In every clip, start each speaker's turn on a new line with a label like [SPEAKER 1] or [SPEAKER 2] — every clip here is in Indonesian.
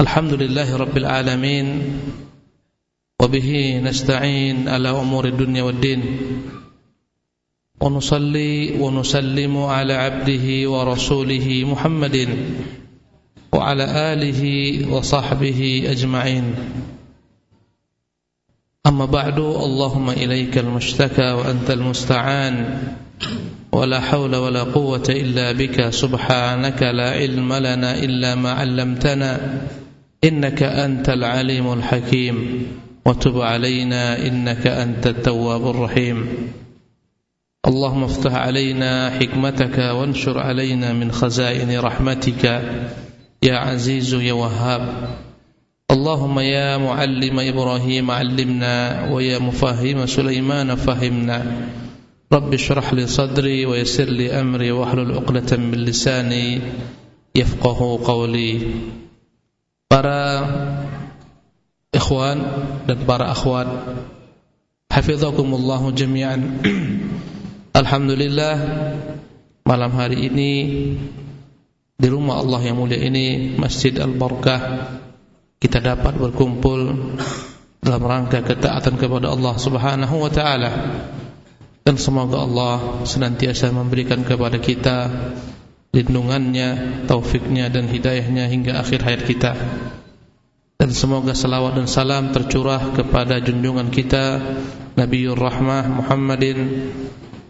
[SPEAKER 1] الحمد لله رب العالمين وبه نستعين على أمور الدنيا والدين. ونصلي ونسلم على عبده ورسوله محمد وعلى آله وصحبه أجمعين. أما بعد اللهم إليك المشتكى وأنت المستعان ولا حول ولا قوة إلا بك سبحانك لا علم لنا إلا ما علمتنا. إنك أنت العليم الحكيم. وتب علينا إنك أنت التواب الرحيم. اللهم افتح علينا حكمتك وانشر علينا من خزائن رحمتك. يا عزيز يا وهاب. اللهم يا معلم إبراهيم علمنا ويا مفاهيم سليمان فهمنا. رب اشرح لي صدري ويسر لي أمري واحلل عقدة من لساني يفقه قولي. Para ikhwan dan para akhwat. Hafizakumullah jami'an. Alhamdulillah malam hari ini di rumah Allah yang mulia ini Masjid Al-Barakah kita dapat berkumpul dalam rangka ketaatan kepada Allah Subhanahu wa taala. Dan semoga Allah senantiasa memberikan kepada kita lindungannya, taufiknya dan hidayahnya hingga akhir hayat kita. Dan semoga salawat dan salam tercurah kepada junjungan kita Nabiur Rahmah Muhammadin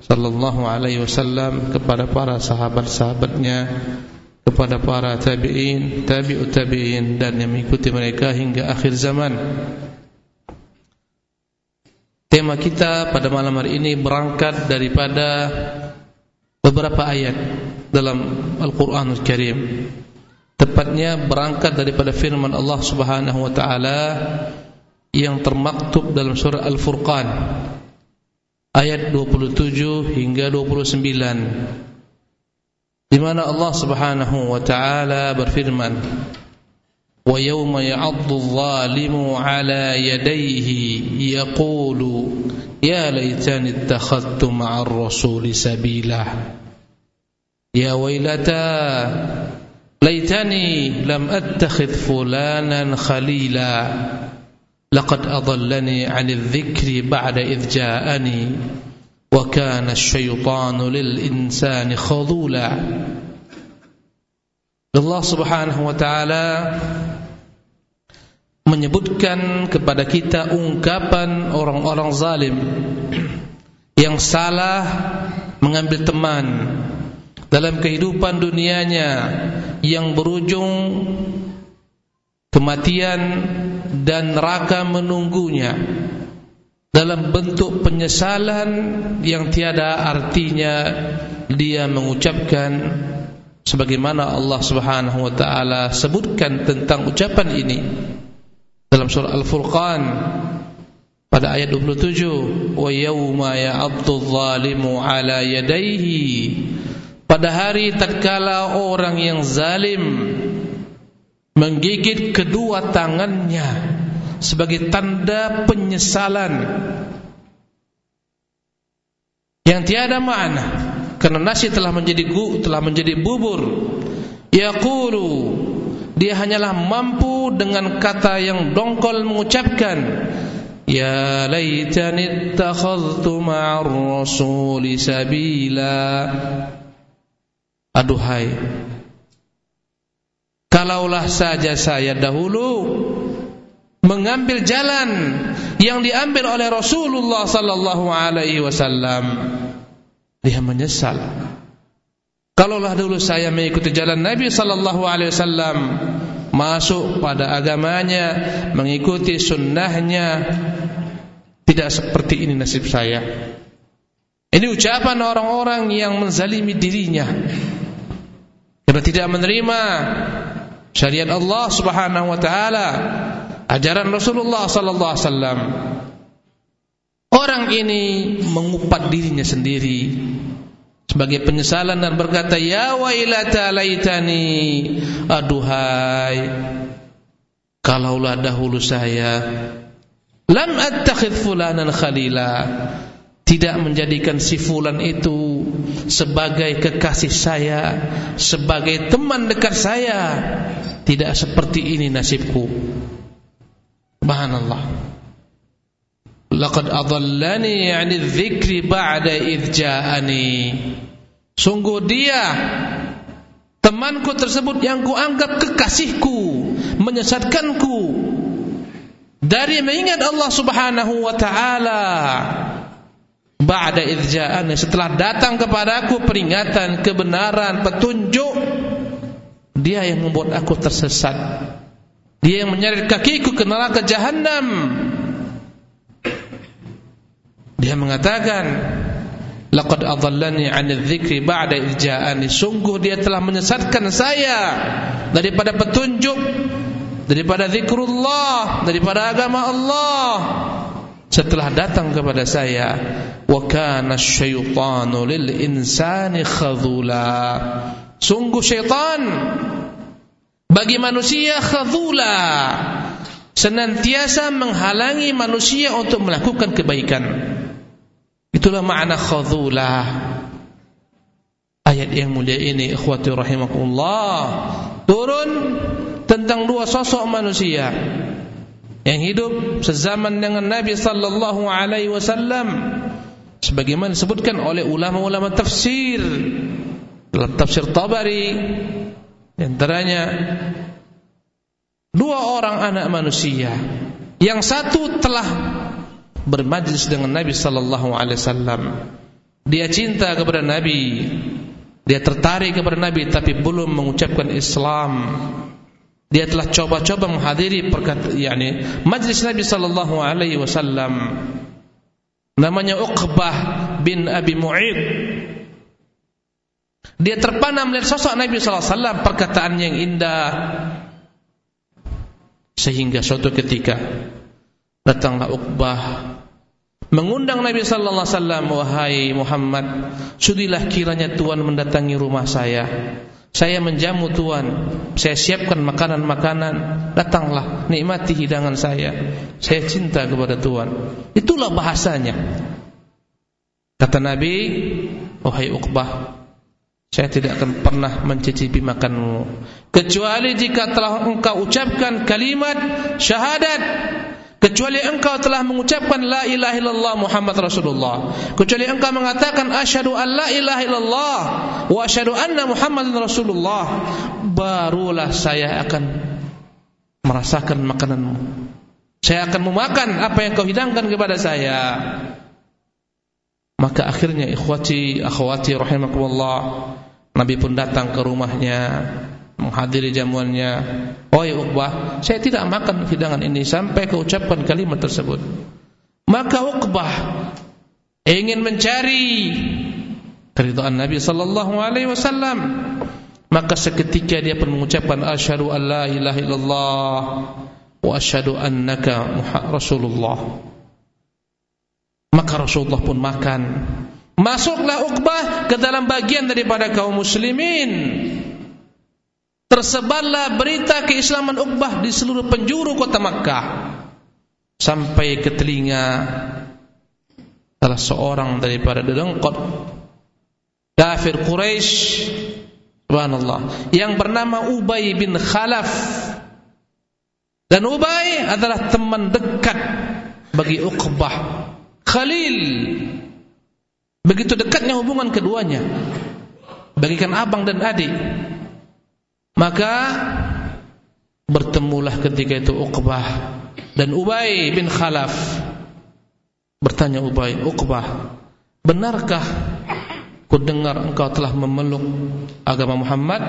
[SPEAKER 1] sallallahu alaihi wasallam kepada para sahabat-sahabatnya kepada para tabi'in, tabi'ut tabi'in dan yang mengikuti mereka hingga akhir zaman. Tema kita pada malam hari ini berangkat daripada beberapa ayat dalam Al-Qur'anul Karim. Tepatnya berangkat daripada firman Allah Subhanahu wa taala yang termaktub dalam surah Al-Furqan ayat 27 hingga 29 di mana Allah Subhanahu wa taala berfirman wa yawma ya'addu adh-dhalimu 'ala yadayhi yaqulu ya laitani ittakhadtu ma'ar rasuli sabila Ya wailata laitani lam attakhidh fulanan khalila. Laqad adallani 'anil dhikri ba'da idh wa kana asyaitanu lil insani khadula. Allah Subhanahu wa taala menyebutkan kepada kita ungkapan orang-orang zalim yang salah mengambil teman dalam kehidupan dunianya yang berujung kematian dan neraka menunggunya dalam bentuk penyesalan yang tiada artinya dia mengucapkan sebagaimana Allah Subhanahu wa taala sebutkan tentang ucapan ini dalam surah Al-Furqan pada ayat 27 wa yauma ya'addu adh-dhalimu 'ala yadayhi pada hari tatkala orang yang zalim menggigit kedua tangannya sebagai tanda penyesalan yang tiada makna karena nasi telah menjadi gu, telah menjadi bubur yaqulu dia hanyalah mampu dengan kata yang dongkol mengucapkan ya laitani ittakhadhtu ma'ar rasuli sabila aduhai Kalaulah saja saya dahulu mengambil jalan yang diambil oleh Rasulullah sallallahu alaihi wasallam, dia menyesal. Kalaulah dulu saya mengikuti jalan Nabi sallallahu alaihi wasallam, masuk pada agamanya, mengikuti sunnahnya, tidak seperti ini nasib saya. Ini ucapan orang-orang yang menzalimi dirinya. Karena tidak menerima syariat Allah Subhanahu wa taala, ajaran Rasulullah sallallahu alaihi wasallam. Orang ini mengupat dirinya sendiri sebagai penyesalan dan berkata, "Ya wailata laitani, aduhai, kalaulah dahulu saya lam attakhidh fulanan khalila." tidak menjadikan si fulan itu sebagai kekasih saya, sebagai teman dekat saya. Tidak seperti ini nasibku. Subhanallah. Laqad adallani 'ani dzikri ba'da idh. Sungguh dia temanku tersebut yang kuanggap kekasihku menyesatkanku dari mengingat Allah Subhanahu wa taala ba'da idh setelah datang kepadaku peringatan kebenaran petunjuk dia yang membuat aku tersesat dia yang menyeret kakiku ke neraka jahanam dia mengatakan Laqad adallani 'anil dzikri ba'da idh ja'ani. Sungguh dia telah menyesatkan saya daripada petunjuk, daripada zikrullah, daripada agama Allah. Setelah datang kepada saya, wa kana asyaitanu lil insani khadhula. Sungguh syaitan bagi manusia khadhula senantiasa menghalangi manusia untuk melakukan kebaikan. Itulah makna khadhulah. Ayat yang mulia ini ikhwati rahimakumullah turun tentang dua sosok manusia yang hidup sezaman dengan Nabi sallallahu alaihi wasallam sebagaimana disebutkan oleh ulama-ulama tafsir dalam tafsir Tabari antaranya dua orang anak manusia yang satu telah bermajlis dengan Nabi sallallahu alaihi wasallam. Dia cinta kepada Nabi. Dia tertarik kepada Nabi tapi belum mengucapkan Islam. Dia telah coba-coba menghadiri perkata yakni majlis Nabi sallallahu alaihi wasallam. Namanya Uqbah bin Abi Mu'id. Dia terpana melihat sosok Nabi sallallahu alaihi wasallam perkataan yang indah. Sehingga suatu ketika datanglah Uqbah mengundang Nabi sallallahu alaihi wasallam wahai Muhammad sudilah kiranya Tuhan mendatangi rumah saya saya menjamu Tuhan. Saya siapkan makanan-makanan. Datanglah nikmati hidangan saya. Saya cinta kepada Tuhan. Itulah bahasanya. Kata Nabi wahai Uqbah saya tidak akan pernah mencicipi makanmu. Kecuali jika telah engkau ucapkan kalimat syahadat kecuali engkau telah mengucapkan la ilaha illallah Muhammad Rasulullah. Kecuali engkau mengatakan asyhadu an la ilaha illallah wa asyhadu anna Muhammadan Rasulullah barulah saya akan merasakan makananmu. Saya akan memakan apa yang kau hidangkan kepada saya. Maka akhirnya ikhwati akhwati rahimakumullah Nabi pun datang ke rumahnya menghadiri jamuannya. Wahai Uqbah Saya tidak makan hidangan ini Sampai keucapkan kalimat tersebut. Maka Uqbah Ingin mencari Keridhaan Nabi Sallallahu Alaihi Wasallam. Maka seketika dia pun mengucapkan Asyadu an la ilaha illallah Wa asyadu annaka Rasulullah. Maka Rasulullah pun makan. Masuklah Uqbah ke dalam bagian daripada kaum muslimin Tersebarlah berita keislaman Uqbah di seluruh penjuru kota Makkah sampai ke telinga salah seorang daripada dedengkot kafir Quraisy. Subhanallah. Yang bernama Ubay bin Khalaf. Dan Ubay adalah teman dekat bagi Uqbah. Khalil. Begitu dekatnya hubungan keduanya. Bagikan abang dan adik maka bertemulah ketika itu Uqbah dan Ubay bin Khalaf. Bertanya Ubay, Uqbah, benarkah ku dengar engkau telah memeluk agama Muhammad?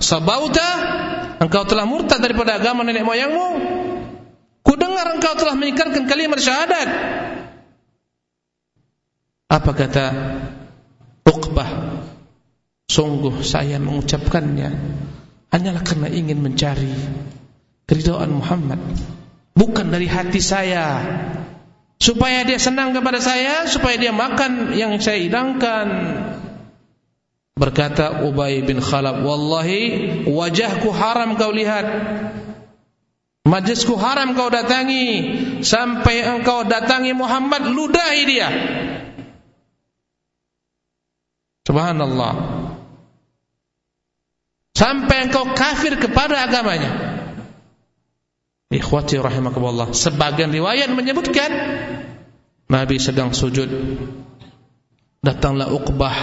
[SPEAKER 1] Sabauta, engkau telah murtad daripada agama nenek moyangmu? Ku dengar engkau telah mengikrarkan kalimat syahadat. Apa kata Uqbah? Sungguh saya mengucapkannya hanyalah karena ingin mencari keridhaan Muhammad. Bukan dari hati saya. Supaya dia senang kepada saya supaya dia makan yang saya hidangkan. Berkata Ubay bin Khalaf wallahi wajahku haram kau lihat. Majlisku haram kau datangi. Sampai engkau datangi Muhammad ludahi dia. Subhanallah sampai engkau kafir kepada agamanya. Ikhwati rahimakumullah. Sebagian riwayat menyebutkan Nabi sedang sujud. Datanglah Uqbah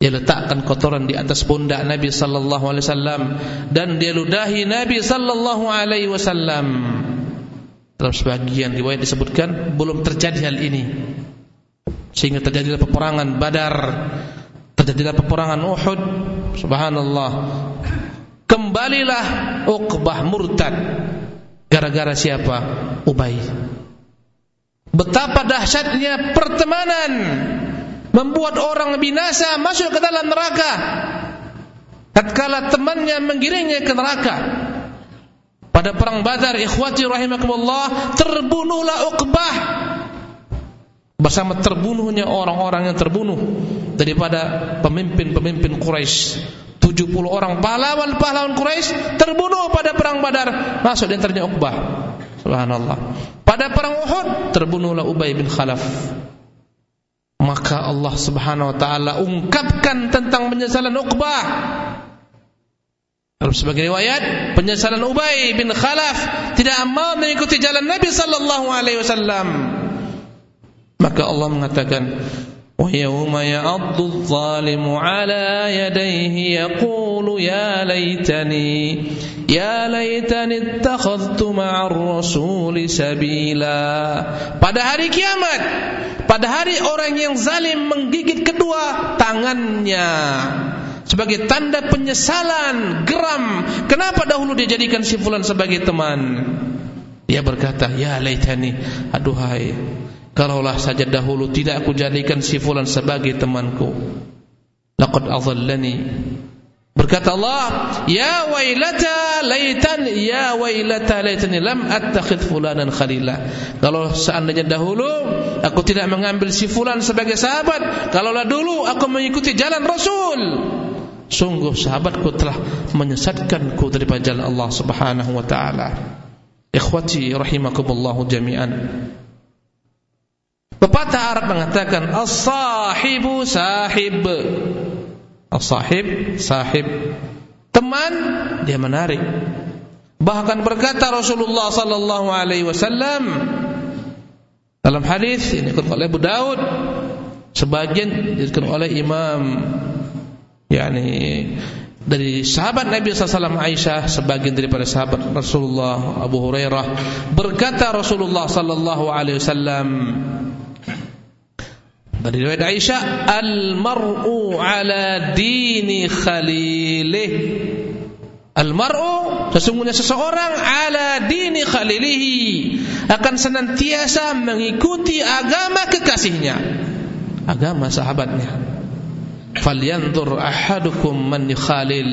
[SPEAKER 1] dia letakkan kotoran di atas pundak Nabi sallallahu alaihi wasallam dan dia ludahi Nabi sallallahu alaihi wasallam. Dalam sebagian riwayat disebutkan belum terjadi hal ini. Sehingga terjadilah peperangan Badar, terjadilah peperangan Uhud. Subhanallah. Kembalilah Uqbah murtad gara-gara siapa? Ubay. Betapa dahsyatnya pertemanan membuat orang binasa masuk ke dalam neraka tatkala temannya menggiringnya ke neraka pada perang Badar ikhwati rahimakumullah terbunuhlah Uqbah bersama terbunuhnya orang-orang yang terbunuh daripada pemimpin-pemimpin Quraisy. 70 orang pahlawan-pahlawan Quraisy terbunuh pada perang Badar. Masuk di antaranya Uqbah. Subhanallah. Pada perang Uhud terbunuhlah Ubay bin Khalaf. Maka Allah Subhanahu wa taala ungkapkan tentang penyesalan Uqbah. Dalam sebagai riwayat penyesalan Ubay bin Khalaf tidak mau mengikuti jalan Nabi sallallahu alaihi wasallam maka Allah mengatakan ويوم يعض الظالم على يديه يقول يا ليتني يا ليتني اتخذت مع الرسول سبيلا pada hari kiamat pada hari orang yang zalim menggigit kedua tangannya sebagai tanda penyesalan geram kenapa dahulu dia jadikan si fulan sebagai teman dia berkata ya laitani aduhai Kalaulah saja dahulu tidak aku jadikan si fulan sebagai temanku. Laqad adhallani. Berkata Allah, "Ya wailata laitan ya wailata laitani lam attakhidh fulanan khalila." Kalau seandainya dahulu aku tidak mengambil si fulan sebagai sahabat, kalaulah dulu aku mengikuti jalan Rasul, sungguh sahabatku telah menyesatkanku daripada jalan Allah Subhanahu wa taala. Ikhwati rahimakumullah jami'an. Pepatah Arab mengatakan as-sahibu sahib. As-sahib sahib. Teman dia menarik. Bahkan berkata Rasulullah sallallahu alaihi wasallam dalam hadis ini dikutip oleh Abu Daud sebagian dikutip oleh Imam yakni dari sahabat Nabi SAW Aisyah sebagian daripada sahabat Rasulullah Abu Hurairah berkata Rasulullah sallallahu alaihi wasallam dari riwayat Aisyah, al-mar'u ala dini khalilih. Al-mar'u sesungguhnya seseorang ala dini khalilihi akan senantiasa mengikuti agama kekasihnya. Agama sahabatnya. Falyanzur ahadukum man khalil.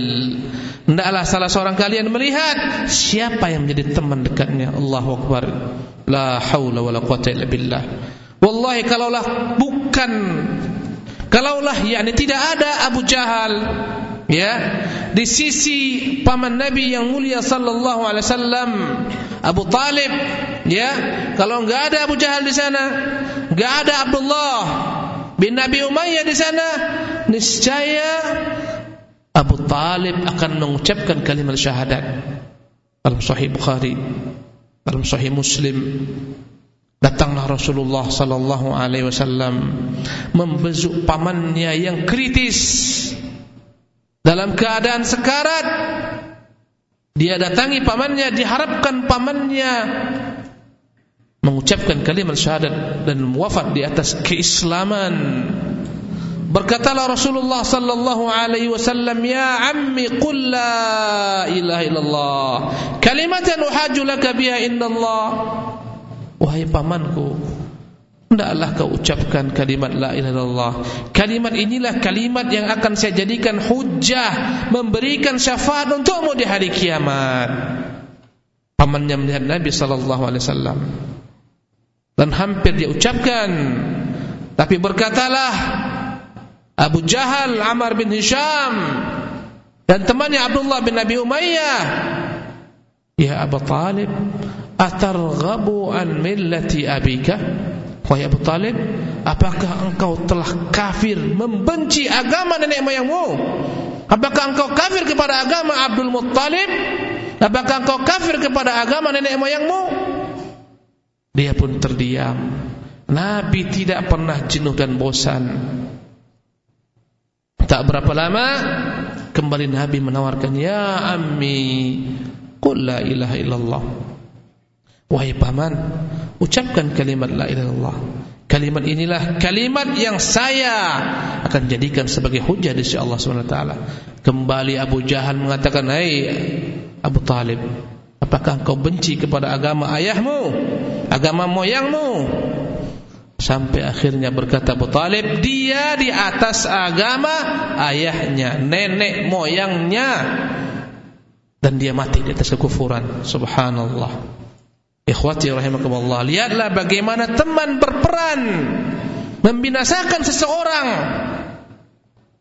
[SPEAKER 1] Hendaklah salah seorang kalian melihat siapa yang menjadi teman dekatnya. Allahu akbar. La haula wala quwata illa billah. Wallahi kalaulah bukan kalaulah yakni tidak ada Abu Jahal ya di sisi paman Nabi yang mulia sallallahu alaihi wasallam Abu Talib ya kalau enggak ada Abu Jahal di sana enggak ada Abdullah bin Nabi Umayyah di sana niscaya Abu Talib akan mengucapkan kalimat syahadat. Dalam sahih Bukhari dalam sahih Muslim Datanglah Rasulullah sallallahu alaihi wasallam membesuk pamannya yang kritis dalam keadaan sekarat. Dia datangi pamannya diharapkan pamannya mengucapkan kalimat syahadat dan wafat di atas keislaman. Berkatalah Rasulullah sallallahu alaihi wasallam, "Ya ammi qul la ilaha illallah, kalimatan uhajju laka biha indallah." Wahai pamanku Hendaklah kau ucapkan kalimat La ilaha illallah. Kalimat inilah kalimat yang akan saya jadikan hujah Memberikan syafaat untukmu di hari kiamat. Pamannya melihat Nabi SAW Dan hampir dia ucapkan. Tapi berkatalah Abu Jahal, Amar bin Hisham Dan temannya Abdullah bin Nabi Umayyah Ya Abu Talib Atarghabu an millati abika Wahai Abu Talib Apakah engkau telah kafir Membenci agama nenek moyangmu Apakah engkau kafir kepada agama Abdul Muttalib? Apakah engkau kafir kepada agama nenek moyangmu? Dia pun terdiam. Nabi tidak pernah jenuh dan bosan. Tak berapa lama kembali Nabi menawarkan, "Ya ammi, qul la ilaha illallah." Wahai paman, ucapkan kalimat la ilaha illallah. Kalimat inilah kalimat yang saya akan jadikan sebagai hujah di sisi Allah SWT. Kembali Abu Jahal mengatakan, "Hai Abu Talib, apakah engkau benci kepada agama ayahmu, agama moyangmu?" Sampai akhirnya berkata Abu Talib, dia di atas agama ayahnya, nenek moyangnya. Dan dia mati di atas kekufuran. Subhanallah. Ikhwati rahimakumullah, lihatlah bagaimana teman berperan membinasakan seseorang.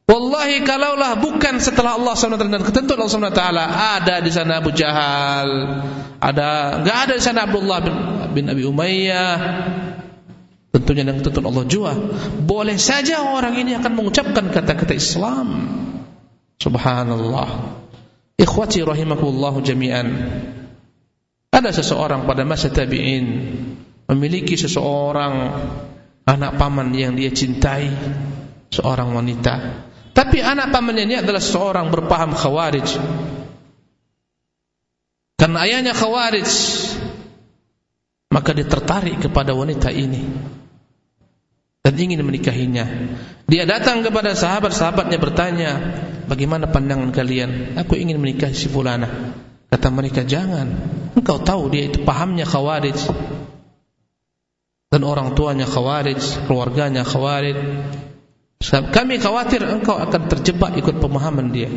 [SPEAKER 1] Wallahi kalaulah bukan setelah Allah SWT dan ketentuan Allah SWT ada di sana Abu Jahal, ada enggak ada di sana Abdullah bin, bin Abi Umayyah. Tentunya dengan ketentuan Allah jua. Boleh saja orang ini akan mengucapkan kata-kata Islam. Subhanallah. Ikhwati rahimakumullah jami'an. Ada seseorang pada masa tabi'in memiliki seseorang anak paman yang dia cintai, seorang wanita. Tapi anak pamannya ini adalah seorang berpaham khawarij. Karena ayahnya khawarij, maka dia tertarik kepada wanita ini dan ingin menikahinya. Dia datang kepada sahabat-sahabatnya bertanya, "Bagaimana pandangan kalian? Aku ingin menikahi si fulana." Kata mereka jangan Engkau tahu dia itu pahamnya khawarij. Dan orang tuanya khawarij Keluarganya khawarij. Kami khawatir engkau akan terjebak ikut pemahaman dia.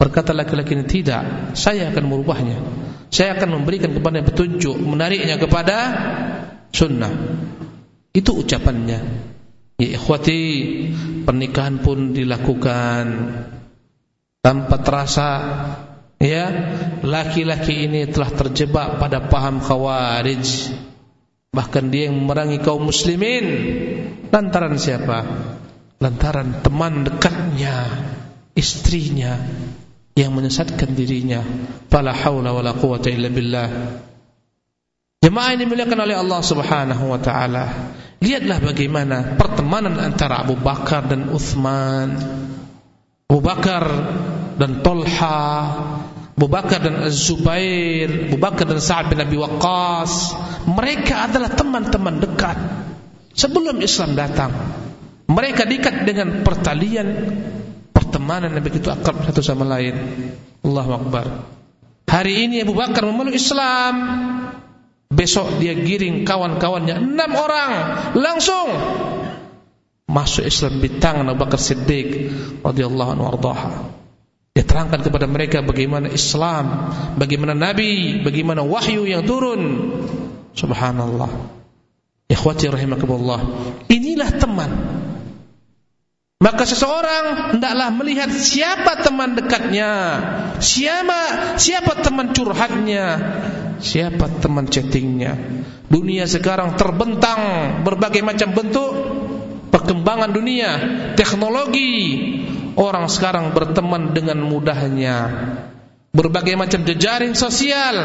[SPEAKER 1] Berkata laki-laki ini tidak Saya akan merubahnya. Saya akan memberikan kepada petunjuk Menariknya kepada sunnah. Itu ucapannya. Ya ikhwati Pernikahan pun dilakukan Tanpa terasa ya laki-laki ini telah terjebak pada paham khawarij. Bahkan dia yang memerangi kaum muslimin. Lantaran siapa? Lantaran teman dekatnya istrinya yang menyesatkan dirinya. Fala haula wala quwata illa billah. Jemaah ini dimuliakan oleh Allah Subhanahu wa taala. Lihatlah bagaimana pertemanan antara Abu Bakar dan Uthman. Abu Bakar dan Tolha Abu Bakar dan Az-Zubair Abu Bakar dan Sa'ad bin Abi Waqqas mereka adalah teman-teman dekat sebelum Islam datang. Mereka diikat dengan pertalian pertemanan yang begitu akrab satu sama lain. Allahu Akbar. Hari ini Abu Bakar memeluk Islam. Besok dia giring kawan-kawannya enam orang langsung masuk Islam di tangan Abu Bakar Siddiq radhiyallahu anhu. Dia terangkan kepada mereka bagaimana Islam, bagaimana Nabi, bagaimana wahyu yang turun. Subhanallah. Ikhwati rahimakumullah. Inilah teman. Maka seseorang hendaklah melihat siapa teman dekatnya, siapa siapa teman curhatnya, siapa teman chattingnya. Dunia sekarang terbentang berbagai macam bentuk perkembangan dunia, teknologi, orang sekarang berteman dengan mudahnya. Berbagai macam jejaring sosial,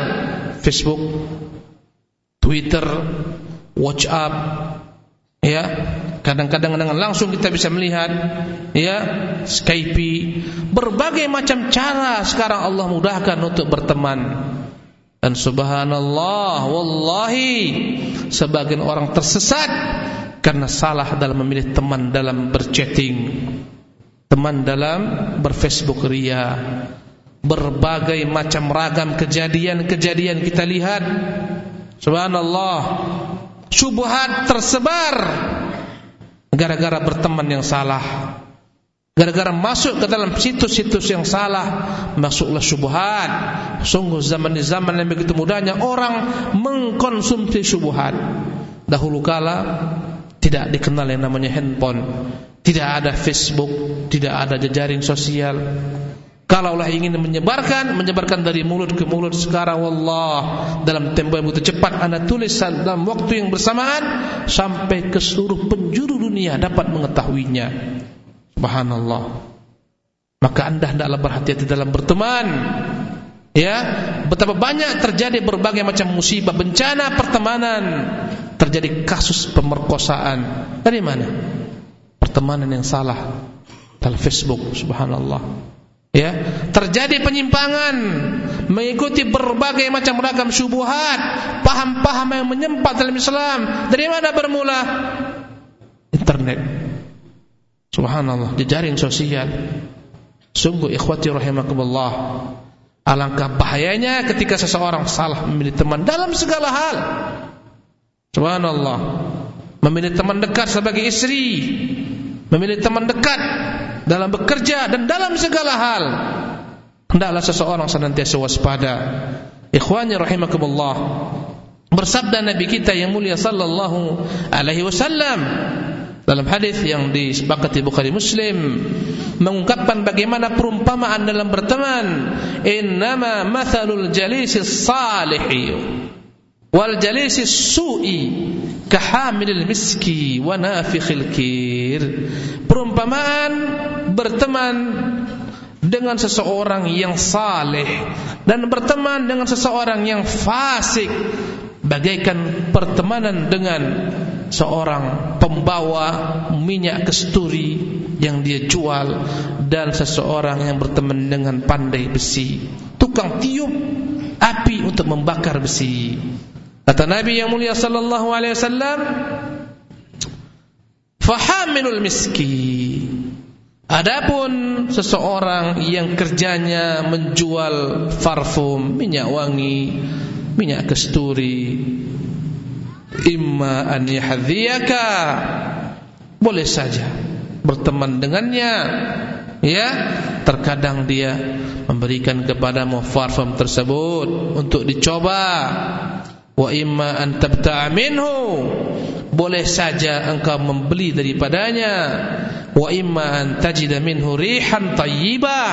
[SPEAKER 1] Facebook, Twitter, WhatsApp, ya. Kadang-kadang dengan langsung kita bisa melihat, ya, Skype, berbagai macam cara sekarang Allah mudahkan untuk berteman. Dan subhanallah, wallahi, sebagian orang tersesat karena salah dalam memilih teman dalam berchatting, teman dalam berfacebook ria, berbagai macam ragam kejadian-kejadian kita lihat. Subhanallah, syubhat tersebar. Gara-gara berteman yang salah. Gara-gara masuk ke dalam situs-situs yang salah Masuklah syubhat. Sungguh zaman di zaman yang begitu mudahnya Orang mengkonsumsi syubhat. Dahulu kala tidak dikenal yang namanya handphone, tidak ada Facebook, tidak ada jejaring sosial. Kalaulah ingin menyebarkan, menyebarkan dari mulut ke mulut sekarang wallah dalam tempo yang begitu cepat anda tulis dalam waktu yang bersamaan sampai ke seluruh penjuru dunia dapat mengetahuinya. Subhanallah. Maka anda hendaklah berhati-hati dalam berteman. Ya, betapa banyak terjadi berbagai macam musibah, bencana pertemanan, terjadi kasus pemerkosaan. Dari mana? Pertemanan yang salah dalam Facebook, subhanallah. Ya, terjadi penyimpangan mengikuti berbagai macam ragam syubhat, paham-paham yang menyempat dalam Islam. Dari mana bermula? Internet. Subhanallah, jejaring sosial. Sungguh ikhwati rahimakumullah. Alangkah bahayanya ketika seseorang salah memilih teman dalam segala hal. Subhanallah. Memilih teman dekat sebagai istri, memilih teman dekat dalam bekerja dan dalam segala hal. Hendaklah seseorang senantiasa waspada. Ikhwani rahimakumullah. Bersabda nabi kita yang mulia sallallahu alaihi wasallam dalam hadis yang disepakati Bukhari Muslim mengungkapkan bagaimana perumpamaan dalam berteman. Innama mathalul jalisis salihi wal jalisis su'i kahamilil miski wa nafikhil kir. Perumpamaan berteman dengan seseorang yang saleh dan berteman dengan seseorang yang fasik. Bagaikan pertemanan dengan seorang pembawa minyak kesturi yang dia jual dan seseorang yang berteman dengan pandai besi. Tukang tiup api untuk membakar besi kata Nabi yang mulia sallallahu alaihi wasallam fahamilul miski Adapun seseorang yang kerjanya menjual parfum, minyak wangi, minyak kesturi, imma an yahdhiyaka boleh saja berteman dengannya ya. Terkadang dia memberikan kepadamu parfum tersebut untuk dicoba wa imma an minhu. Boleh saja engkau membeli daripadanya. Wa imma an tajida minhu rihan tayyibah.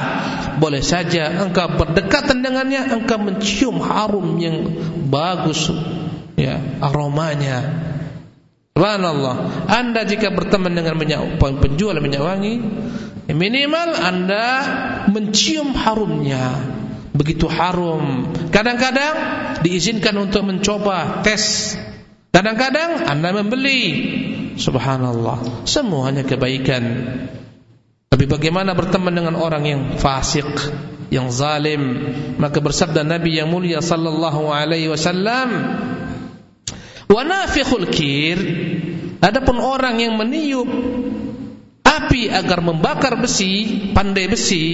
[SPEAKER 1] Boleh saja engkau berdekatan dengannya engkau mencium harum yang bagus ya aromanya. Subhanallah. Anda jika berteman dengan minyak penjual minyak wangi minimal anda mencium harumnya begitu harum. Kadang-kadang diizinkan untuk mencoba tes. Kadang-kadang anda membeli. Subhanallah. Semuanya kebaikan. Tapi bagaimana berteman dengan orang yang fasik Yang zalim? Maka bersabda Nabi yang mulia Sallallahu alaihi wasallam Wa nafikhul kir. Adapun orang yang meniup Api agar membakar besi Pandai besi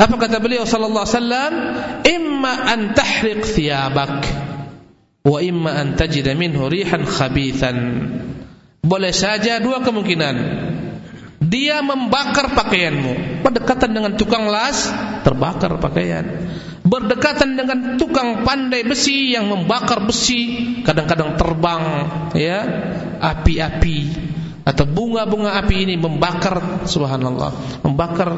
[SPEAKER 1] Apa kata beliau Sallallahu alaihi wasallam? Imma an tahriq thiyabak wa imma an tajida minhu rihan khabithan. Boleh saja dua kemungkinan. Dia membakar pakaianmu. Berdekatan dengan tukang las terbakar pakaian. Berdekatan dengan tukang pandai besi yang membakar besi kadang-kadang terbang ya api-api atau bunga-bunga api ini membakar subhanallah membakar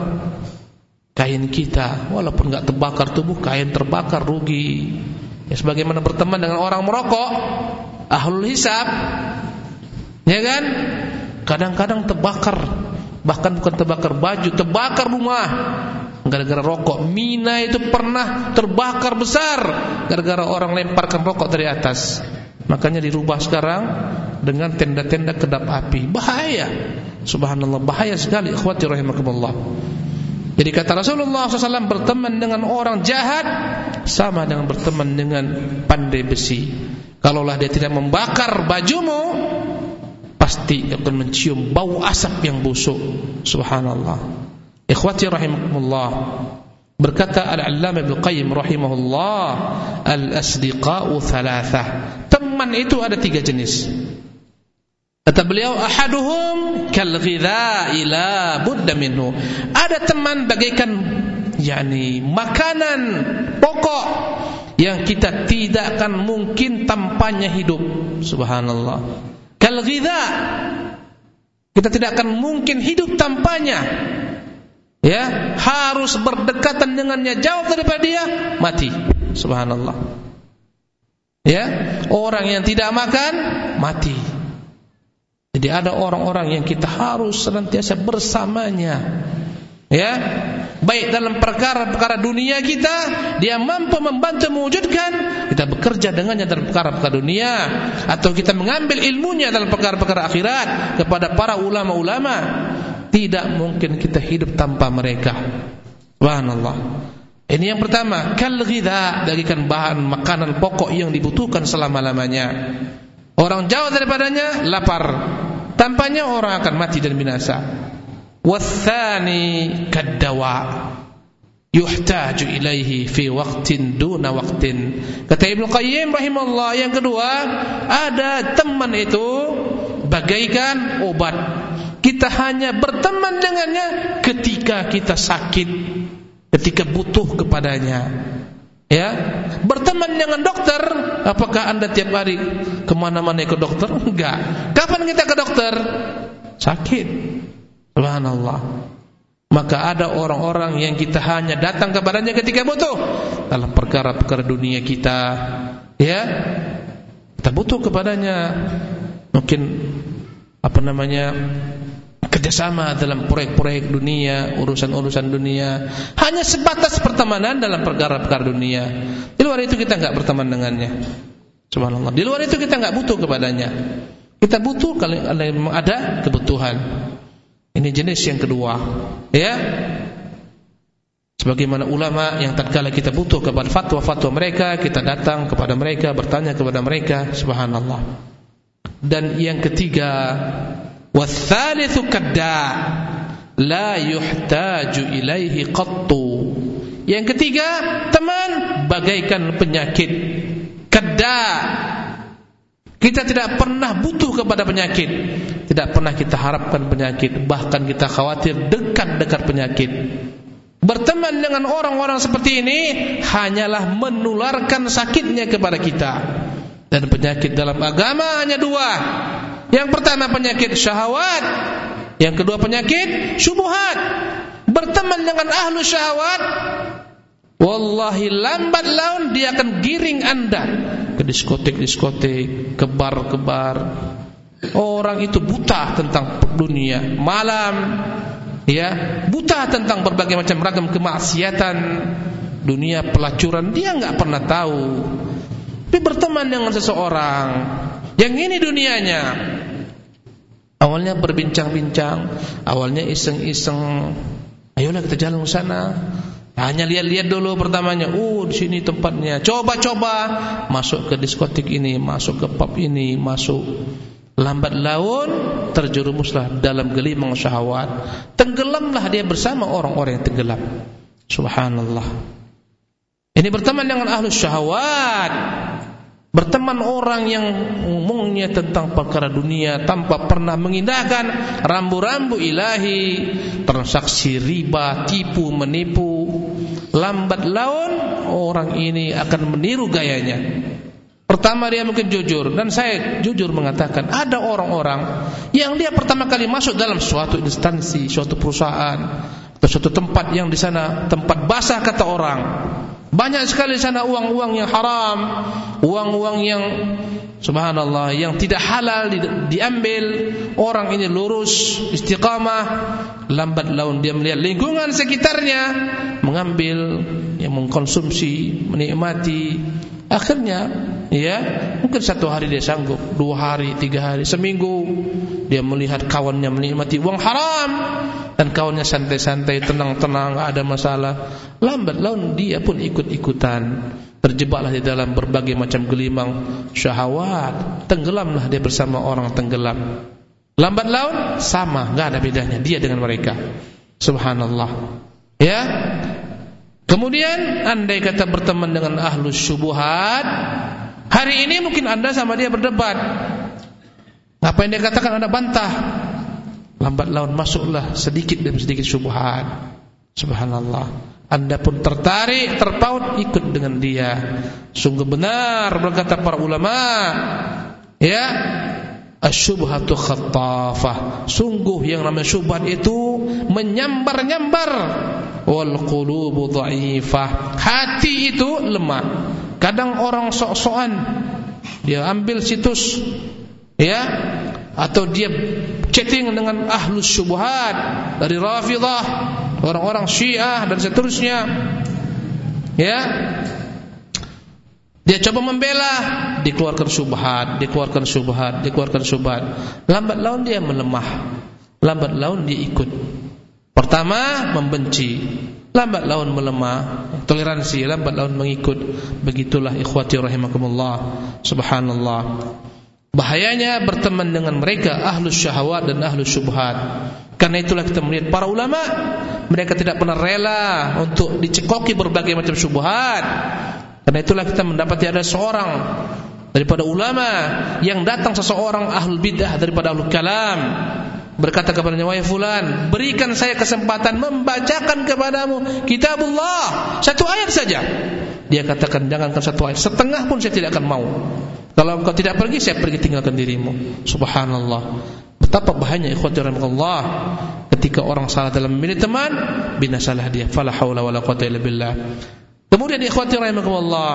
[SPEAKER 1] kain kita walaupun enggak terbakar tubuh kain terbakar rugi Ya sebagaimana berteman dengan orang merokok, ahlul hisab. Ya kan? Kadang-kadang terbakar, bahkan bukan terbakar baju, terbakar rumah. Gara-gara rokok, Mina itu pernah terbakar besar gara-gara orang lemparkan rokok dari atas. Makanya dirubah sekarang dengan tenda-tenda kedap api. Bahaya. Subhanallah, bahaya sekali ikhwati rahimakumullah. Jadi kata Rasulullah SAW berteman dengan orang jahat sama dengan berteman dengan pandai besi. Kalaulah dia tidak membakar bajumu, pasti akan mencium bau asap yang busuk. Subhanallah. Ikhwati rahimakumullah. Berkata Al-Allamah Ibnu Qayyim rahimahullah, al-asdiqa'u thalathah. Teman itu ada tiga jenis. Kata beliau ahaduhum kal ghidha'i la budda minhu. Ada teman bagaikan yakni makanan pokok yang kita tidak akan mungkin tanpanya hidup. Subhanallah. Kal ghidha' kita tidak akan mungkin hidup tanpanya. Ya, harus berdekatan dengannya, jauh daripada dia, mati. Subhanallah. Ya, orang yang tidak makan mati. Jadi ada orang-orang yang kita harus senantiasa bersamanya. Ya, baik dalam perkara-perkara dunia kita, dia mampu membantu mewujudkan, kita bekerja dengannya dalam perkara-perkara dunia atau kita mengambil ilmunya dalam perkara-perkara akhirat kepada para ulama-ulama. Tidak mungkin kita hidup tanpa mereka. Subhanallah. Ini yang pertama, kal ghidha, bagikan bahan makanan pokok yang dibutuhkan selama-lamanya. Orang jauh daripadanya lapar. Tanpanya orang akan mati dan binasa. Wathani kaddawa yuhtaju ilaihi fi waqtin duna waqtin. Kata Ibnu Qayyim rahimahullah yang kedua, ada teman itu bagaikan obat. Kita hanya berteman dengannya ketika kita sakit, ketika butuh kepadanya. Ya, berteman dengan dokter. Apakah anda tiap hari ke mana-mana ke dokter? Enggak. Kapan kita ke dokter? Sakit. Subhanallah. Maka ada orang-orang yang kita hanya datang kepadanya ketika butuh dalam perkara-perkara dunia kita, ya. Kita butuh kepadanya. Mungkin apa namanya? Kerjasama dalam proyek-proyek dunia, urusan-urusan dunia, hanya sebatas pertemanan dalam perkara-perkara dunia. Di luar itu kita enggak berteman dengannya. Subhanallah. Di luar itu kita enggak butuh kepadanya. Kita butuh kalau ada kebutuhan. Ini jenis yang kedua. Ya. Sebagaimana ulama yang tatkala kita butuh kepada fatwa-fatwa mereka, kita datang kepada mereka, bertanya kepada mereka, subhanallah. Dan yang ketiga, watsalitsu kadda la yuhtaju ilaihi qattu. Yang ketiga, teman bagaikan penyakit. Kadda kita tidak pernah butuh kepada penyakit. Tidak pernah kita harapkan penyakit. Bahkan kita khawatir dekat-dekat penyakit. Berteman dengan orang-orang seperti ini Hanyalah menularkan sakitnya kepada kita. Dan penyakit dalam agama hanya dua Yang pertama penyakit syahwat. Yang kedua penyakit syubuhat Berteman dengan ahlu syahwat. Wallahi lambat laun dia akan giring anda. Ke diskotik-diskotik, ke bar-bar. Orang itu buta tentang dunia, malam ya, buta tentang berbagai macam ragam kemaksiatan, dunia pelacuran dia enggak pernah tahu. Tapi berteman dengan seseorang yang ini dunianya. Awalnya berbincang-bincang, awalnya iseng-iseng. Ayolah kita jalan ke sana. Hanya lihat-lihat dulu pertamanya. Oh, di sini tempatnya. Coba-coba masuk ke diskotik ini, masuk ke pub ini, masuk lambat laun terjerumuslah dalam gelimang syahwat. Tenggelamlah dia bersama orang-orang yang tenggelam. Subhanallah. Ini berteman dengan ahlus syahwat. Berteman orang yang ngomongnya tentang perkara dunia tanpa pernah mengindahkan rambu-rambu ilahi, transaksi riba, tipu menipu. Lambat laun orang ini akan meniru gayanya. Pertama dia mungkin jujur dan saya jujur mengatakan ada orang-orang yang dia pertama kali masuk dalam suatu instansi, suatu perusahaan atau suatu tempat yang di sana tempat basah kata orang banyak sekali sana uang-uang yang haram, uang-uang yang subhanallah yang tidak halal di, diambil. Orang ini lurus, istiqamah, lambat laun dia melihat lingkungan sekitarnya mengambil, yang mengkonsumsi, menikmati. Akhirnya, ya, mungkin satu hari dia sanggup, dua hari, tiga hari, seminggu dia melihat kawannya menikmati uang haram dan kawannya santai-santai, tenang-tenang, enggak ada masalah. Lambat laun dia pun ikut-ikutan. Terjebaklah di dalam berbagai macam gelimang syahwat. Tenggelamlah dia bersama orang tenggelam. Lambat laun sama, enggak ada bedanya dia dengan mereka. Subhanallah. Ya. Kemudian andai kata berteman dengan ahlus syubhat, hari ini mungkin Anda sama dia berdebat. Apa yang dia katakan Anda bantah lambat laun masuklah sedikit demi sedikit syubhat. Subhanallah. Anda pun tertarik, terpaut ikut dengan dia. Sungguh benar berkata para ulama. Ya, asyubhatu khattafah. Sungguh yang namanya syubhat itu menyambar-nyambar. Wal qulubu dhaifah. Hati itu lemah. Kadang orang sok-sokan dia ambil situs ya atau dia chatting dengan ahlus syubhat dari Rafidah orang-orang Syiah dan seterusnya. Ya. Dia coba membela, dikeluarkan subhat, dikeluarkan subhat, dikeluarkan subhat. Lambat laun dia melemah. Lambat laun dia ikut. Pertama membenci, lambat laun melemah, toleransi, lambat laun mengikut. Begitulah ikhwati rahimakumullah. Subhanallah. Bahayanya berteman dengan mereka ahlus syahwat dan ahlus syubhat. Karena itulah kita melihat para ulama mereka tidak pernah rela untuk dicekoki berbagai macam syubhat. Karena itulah kita mendapati ada seorang daripada ulama yang datang seseorang ahlul bidah daripada ahlul kalam berkata kepadanya wahai fulan berikan saya kesempatan membacakan kepadamu kitabullah satu ayat saja. Dia katakan jangankan satu ayat setengah pun saya tidak akan mau. Kalau engkau tidak pergi saya pergi tinggalkan dirimu. Subhanallah. Betapa bahayanya ikhwati rahimakumullah ketika orang salah dalam memilih teman binasalah dia. Fala haula wala quwata illa billah Kemudian ikhwati rahimakumullah,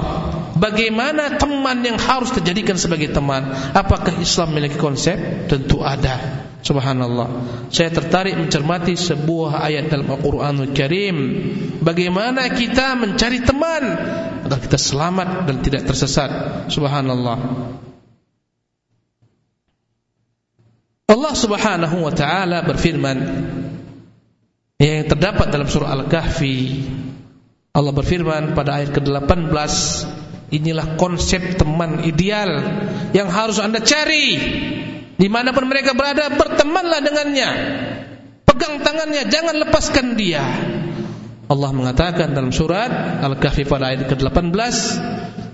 [SPEAKER 1] bagaimana teman yang harus dijadikan sebagai teman? Apakah Islam memiliki konsep? Tentu ada. Subhanallah. Saya tertarik mencermati sebuah ayat dalam Al-Qur'anul Karim. Bagaimana kita mencari teman agar kita selamat dan tidak tersesat. Subhanallah. Allah Subhanahu wa taala berfirman yang terdapat dalam surah Al-Kahfi Allah berfirman pada ayat ke-18 Inilah konsep teman ideal Yang harus anda cari. Di mana pun mereka berada Bertemanlah dengannya. Pegang tangannya, jangan lepaskan dia. Allah mengatakan dalam surat Al-Kahfi pada ayat ke-18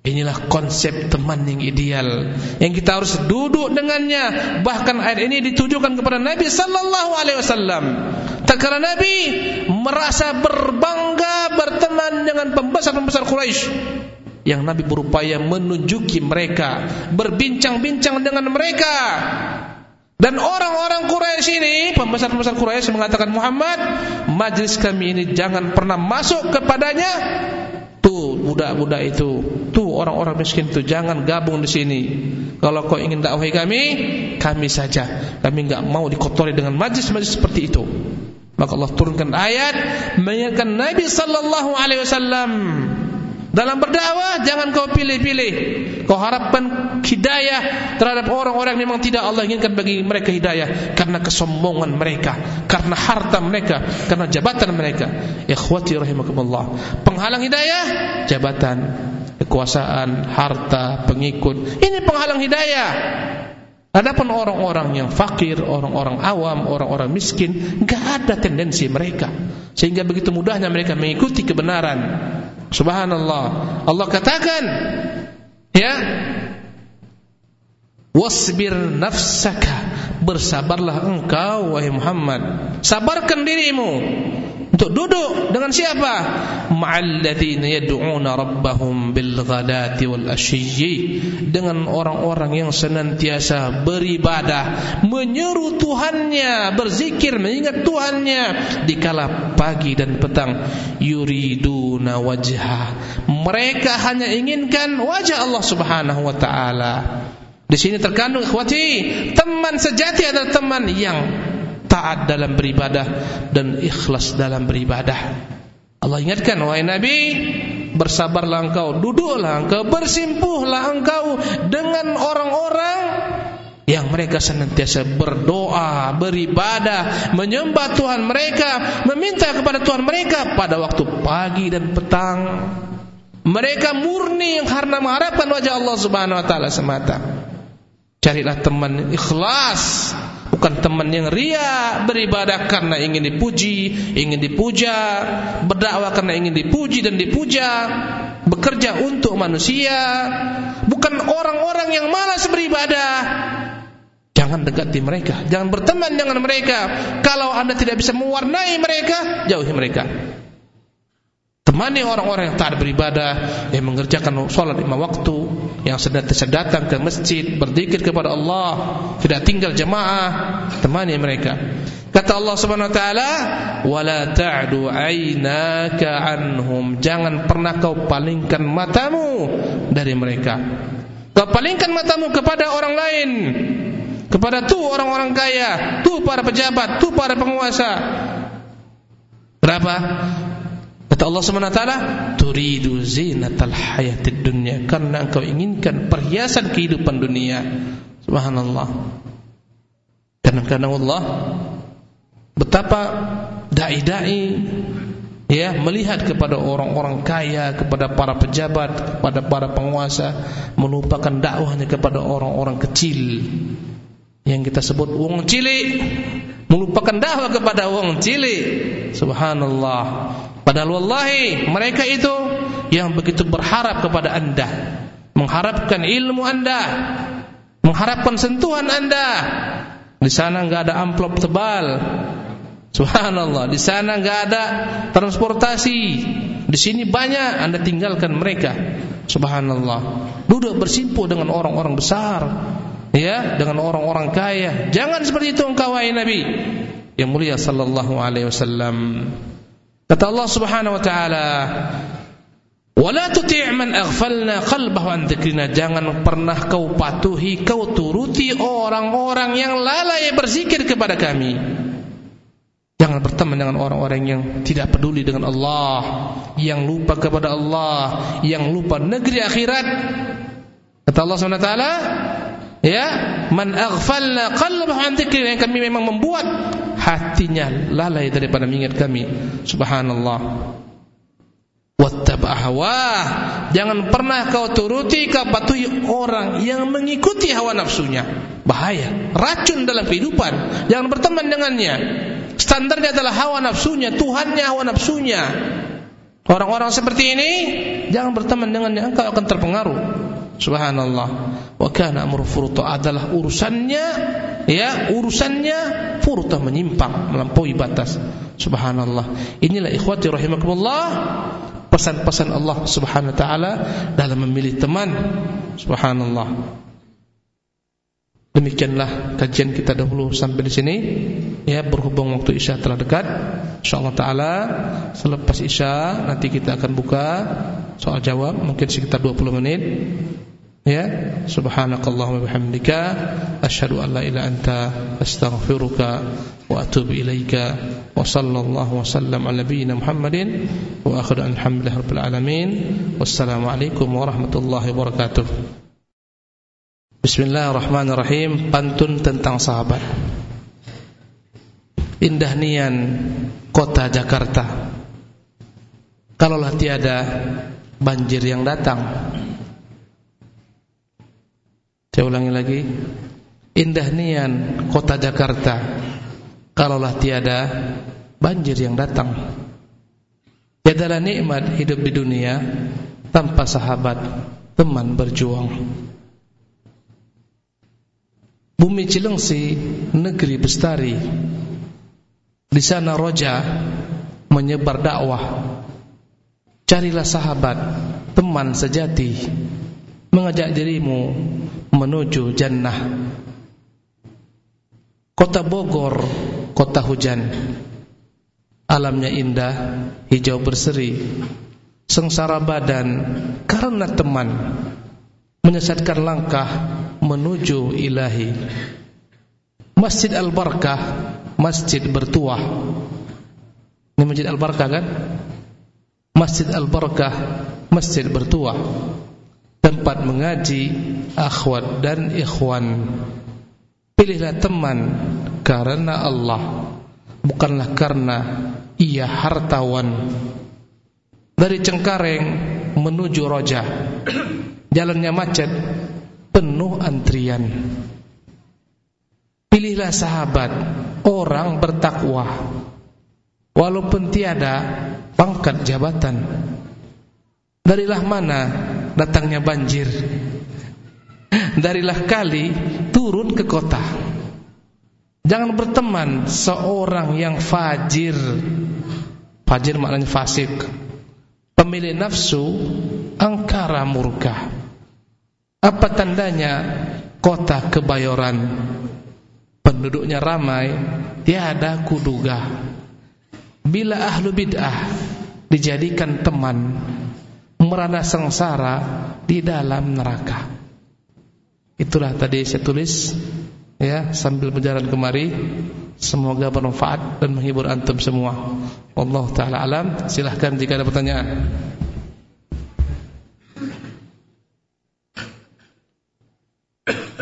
[SPEAKER 1] Inilah konsep teman yang ideal yang kita harus duduk dengannya. Bahkan ayat ini ditujukan kepada Nabi sallallahu alaihi wasallam. Terkala Nabi merasa berbangga berteman dengan pembesar-pembesar Quraisy yang Nabi berupaya menunjuki mereka, berbincang-bincang dengan mereka. Dan orang-orang Quraisy ini, pembesar-pembesar Quraisy mengatakan Muhammad, majlis kami ini jangan pernah masuk kepadanya Tuh budak-budak itu, tuh orang-orang miskin itu jangan gabung di sini. Kalau kau ingin dakwahi kami, kami saja. Kami enggak mau dikotori dengan majlis-majlis seperti itu. Maka Allah turunkan ayat mengingatkan Nabi sallallahu alaihi wasallam dalam berdakwah jangan kau pilih-pilih. Kau harapkan hidayah terhadap orang-orang yang memang tidak Allah inginkan bagi mereka hidayah karena kesombongan mereka, karena harta mereka, karena jabatan mereka. Ikhwati rahimakumullah. Penghalang hidayah jabatan, kekuasaan, harta, pengikut. Ini penghalang hidayah. Adapun orang-orang yang fakir, orang-orang awam, orang-orang miskin, enggak ada tendensi mereka. Sehingga begitu mudahnya mereka mengikuti kebenaran. Subhanallah. Allah katakan, ya, wasbir nafsaka, bersabarlah engkau wahai Muhammad. Sabarkan dirimu untuk duduk dengan siapa? Ma'alladzina yad'una rabbahum bil ghadati wal ashiyyi dengan orang-orang yang senantiasa beribadah, menyeru Tuhannya, berzikir, mengingat Tuhannya di kala pagi dan petang. Yuriduna wajha. Mereka hanya inginkan wajah Allah Subhanahu wa taala. Di sini terkandung ikhwati, teman sejati adalah teman yang taat dalam beribadah dan ikhlas dalam beribadah. Allah ingatkan wahai Nabi, bersabarlah engkau, duduklah engkau, bersimpuhlah engkau dengan orang-orang yang mereka senantiasa berdoa, beribadah, menyembah Tuhan mereka, meminta kepada Tuhan mereka pada waktu pagi dan petang. Mereka murni yang karena mengharapkan wajah Allah Subhanahu wa taala semata. Carilah teman ikhlas bukan teman yang ria beribadah karena ingin dipuji, ingin dipuja, berdakwah karena ingin dipuji dan dipuja, bekerja untuk manusia, bukan orang-orang yang malas beribadah. Jangan dekati mereka, jangan berteman dengan mereka. Kalau Anda tidak bisa mewarnai mereka, jauhi mereka. Temani orang-orang yang taat beribadah, yang mengerjakan sholat lima waktu, yang senantiasa datang ke masjid, berzikir kepada Allah, tidak tinggal jemaah, temani mereka. Kata Allah Subhanahu wa taala, "Wala ta'du 'ainaka 'anhum." Jangan pernah kau palingkan matamu dari mereka. Kau palingkan matamu kepada orang lain. Kepada tuh orang-orang kaya, tuh para pejabat, tuh para penguasa. Berapa? Kata Allah SWT Turidu zinatal hayatid dunia Karena engkau inginkan perhiasan kehidupan dunia. Subhanallah. Karena Allah Betapa da'i-da'i ya melihat kepada orang-orang kaya, kepada para pejabat, kepada para penguasa melupakan dakwahnya kepada orang-orang kecil. Yang kita sebut wong cilik melupakan dakwah kepada wong cilik. Subhanallah Padahal wallahi mereka itu yang begitu berharap kepada anda Mengharapkan ilmu anda Mengharapkan sentuhan anda Di sana enggak ada amplop tebal Subhanallah, di sana enggak ada transportasi. Di sini banyak Anda tinggalkan mereka. Subhanallah. Duduk bersimpuh dengan orang-orang besar, ya, dengan orang-orang kaya. Jangan seperti itu engkau wahai Nabi. Yang mulia sallallahu alaihi wasallam. Kata Allah Subhanahu wa taala, "Wala tuti' man aghfalna qalbahu an dzikrina." Jangan pernah kau patuhi, kau turuti orang-orang yang lalai berzikir kepada kami. Jangan berteman dengan orang-orang yang tidak peduli dengan Allah, yang lupa kepada Allah, yang lupa negeri akhirat. Kata Allah Subhanahu wa taala, ya, "Man aghfalna qalbahu an dzikrina." Kami memang membuat hatinya lalai daripada mengingat kami. Subhanallah. Wattaba hawah jangan pernah kau turuti kau patuhi orang yang mengikuti hawa nafsunya. Bahaya. Racun dalam kehidupan. Jangan berteman dengannya. Standarnya adalah hawa nafsunya tuhannya hawa nafsunya. Orang-orang seperti ini jangan berteman dengannya. Engkau akan terpengaruh subhanallah. Wa kana amru furta adalah urusannya ya urusannya furta menyimpang melampaui batas. Subhanallah. Inilah ikhwati rahimakumullah pesan-pesan Allah subhanahu wa taala dalam memilih teman. Subhanallah. Demikianlah kajian kita dahulu sampai di sini. Ya, berhubung waktu Isya telah dekat, insyaallah taala selepas Isya nanti kita akan buka soal jawab. Mungkin sekitar 20 menit. Ya, subhanakallahumma bihamdika asyhadu an la ilaha anta astaghfiruka wa atubu ilaika wa sallallahu wa sallam ala nabiyyina Muhammadin wa akhiru alhamdulillahirabbil alamin. Wassalamu alaikum warahmatullahi wabarakatuh. Bismillahirrahmanirrahim Pantun tentang sahabat Indah nian kota Jakarta Kalaulah tiada banjir yang datang Saya ulangi lagi Indah nian kota Jakarta Kalaulah tiada banjir yang datang Tiadalah nikmat hidup di dunia Tanpa sahabat teman berjuang Bumi Cilengsi, negeri bestari. Di sana roja menyebar dakwah. Carilah sahabat, teman sejati, mengajak dirimu menuju jannah. Kota Bogor, kota hujan. Alamnya indah, hijau berseri. Sengsara badan karena teman menyesatkan langkah menuju ilahi. Masjid Al-Barakah, masjid bertuah. Ini Masjid Al-Barakah kan? Masjid Al-Barakah, masjid bertuah. Tempat mengaji akhwat dan ikhwan. Pilihlah teman karena Allah, bukanlah karena ia hartawan. Dari Cengkareng menuju Roja. Jalannya macet, penuh antrian. Pilihlah sahabat, orang bertakwa. Walaupun tiada pangkat jabatan. Darilah mana datangnya banjir? Darilah kali turun ke kota. Jangan berteman seorang yang fajir. Fajir maknanya fasik. pemilik nafsu angkara murka. Apa tandanya kota kebayoran penduduknya ramai tiada kuduga bila ahlu bid'ah dijadikan teman merana sengsara di dalam neraka. Itulah tadi saya tulis ya sambil berjalan kemari. Semoga bermanfaat dan menghibur antum semua. Allah taala alam. Silahkan jika ada pertanyaan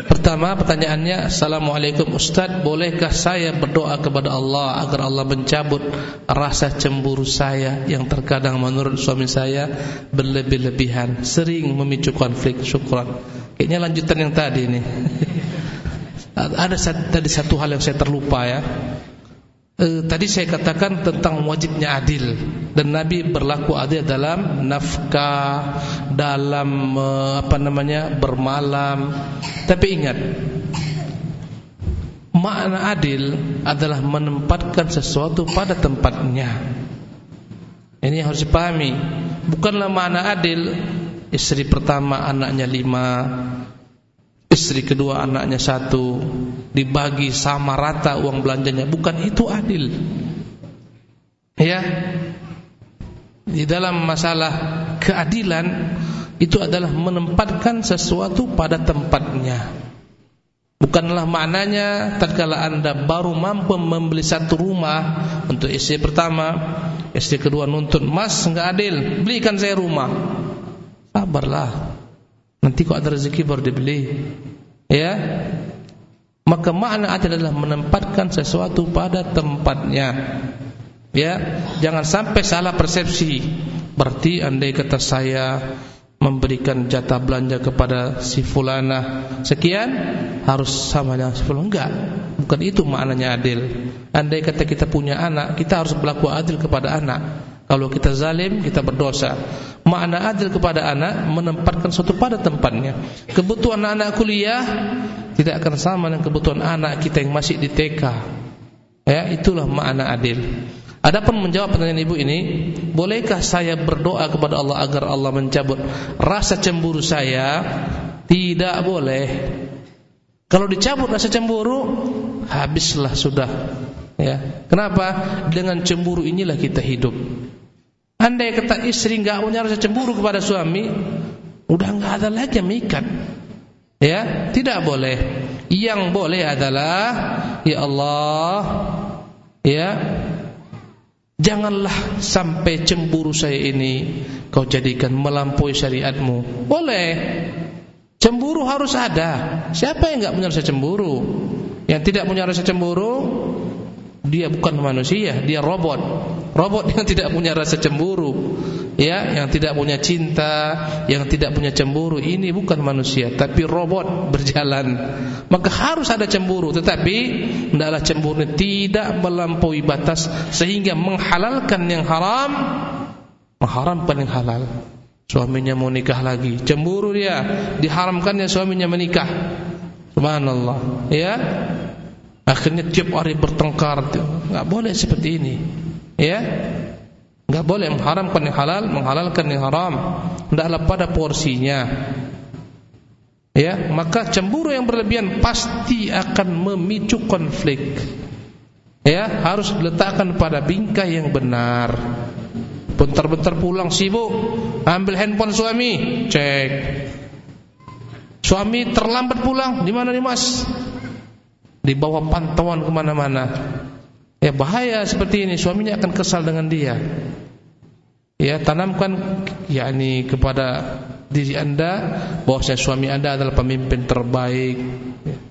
[SPEAKER 1] Pertama pertanyaannya Assalamualaikum Ustaz Bolehkah saya berdoa kepada Allah Agar Allah mencabut rasa cemburu saya Yang terkadang menurut suami saya Berlebih-lebihan Sering memicu konflik? Syukran Kayaknya lanjutan yang tadi ini Ada tadi satu hal yang saya terlupa ya eh, tadi saya katakan tentang wajibnya adil dan Nabi berlaku adil dalam nafkah, dalam eh, apa namanya bermalam. Tapi ingat, makna adil adalah menempatkan sesuatu pada tempatnya. Ini harus dipahami. Bukanlah makna adil istri pertama anaknya lima, Istri kedua anaknya satu Dibagi sama rata uang belanjanya. Bukan itu adil. Ya. Di dalam masalah keadilan Itu adalah menempatkan sesuatu pada tempatnya. Bukanlah maknanya Tatkala anda baru mampu membeli satu rumah Untuk istri pertama Istri kedua nuntut Mas enggak adil Belikan saya rumah. Sabarlah Nanti kok ada rezeki baru dibeli. Ya. Maka makna adalah menempatkan sesuatu pada tempatnya. Ya, jangan sampai salah persepsi. Berarti andai kata saya memberikan jatah belanja kepada si fulana sekian harus sama dengan si fulana enggak bukan itu maknanya adil andai kata kita punya anak kita harus berlaku adil kepada anak kalau kita zalim, kita berdosa. Makna adil kepada anak menempatkan sesuatu pada tempatnya. Kebutuhan anak kuliah tidak akan sama dengan kebutuhan anak kita yang masih di TK. Ya, itulah makna adil. Adapun menjawab pertanyaan ibu ini, bolehkah saya berdoa kepada Allah agar Allah mencabut rasa cemburu saya? Tidak boleh. Kalau dicabut rasa cemburu, habislah sudah. Ya. Kenapa? Dengan cemburu inilah kita hidup. Andai kata istri enggak punya rasa cemburu kepada suami, udah enggak ada lagi mengikat. Ya, tidak boleh. Yang boleh adalah ya Allah, ya Janganlah sampai cemburu saya ini kau jadikan melampaui syariatmu. Boleh. Cemburu harus ada. Siapa yang enggak punya rasa cemburu? Yang tidak punya rasa cemburu dia bukan manusia, dia robot. Robot yang tidak punya rasa cemburu, ya, yang tidak punya cinta, yang tidak punya cemburu, ini bukan manusia, tapi robot berjalan. Maka harus ada cemburu, tetapi hendaklah cemburu tidak melampaui batas sehingga menghalalkan yang haram, mengharamkan yang halal. Suaminya mau nikah lagi, cemburu dia, diharamkannya suaminya menikah. Subhanallah, ya. Akhirnya tiap hari bertengkar. Tidak boleh seperti ini. Ya? Tidak boleh mengharamkan yang halal Menghalalkan yang haram. Tidaklah pada porsinya. Ya, maka cemburu yang berlebihan pasti akan memicu konflik. Ya, harus diletakkan pada bingkai yang benar. Bentar-bentar pulang sibuk, ambil handphone suami, cek. Suami terlambat pulang, di mana nih Mas? di bawah pantauan ke mana-mana. Ya bahaya seperti ini, suaminya akan kesal dengan dia. Ya tanamkan yakni kepada diri anda bahwa suami anda adalah pemimpin terbaik.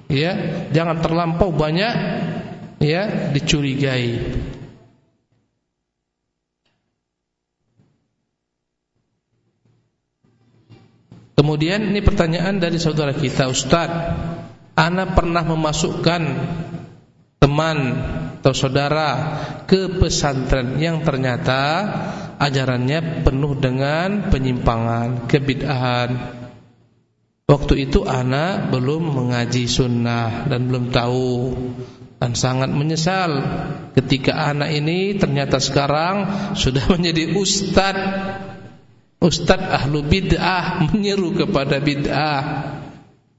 [SPEAKER 1] Ya jangan terlampau banyak ya dicurigai. Kemudian ini pertanyaan dari saudara kita Ustaz Ana pernah memasukkan teman atau saudara ke pesantren yang ternyata ajarannya penuh dengan penyimpangan, kebid'ahan. Waktu itu anak belum mengaji sunnah dan belum tahu dan sangat menyesal ketika anak ini ternyata sekarang sudah menjadi ustad Ustadz ahlu bid'ah menyeru kepada bid'ah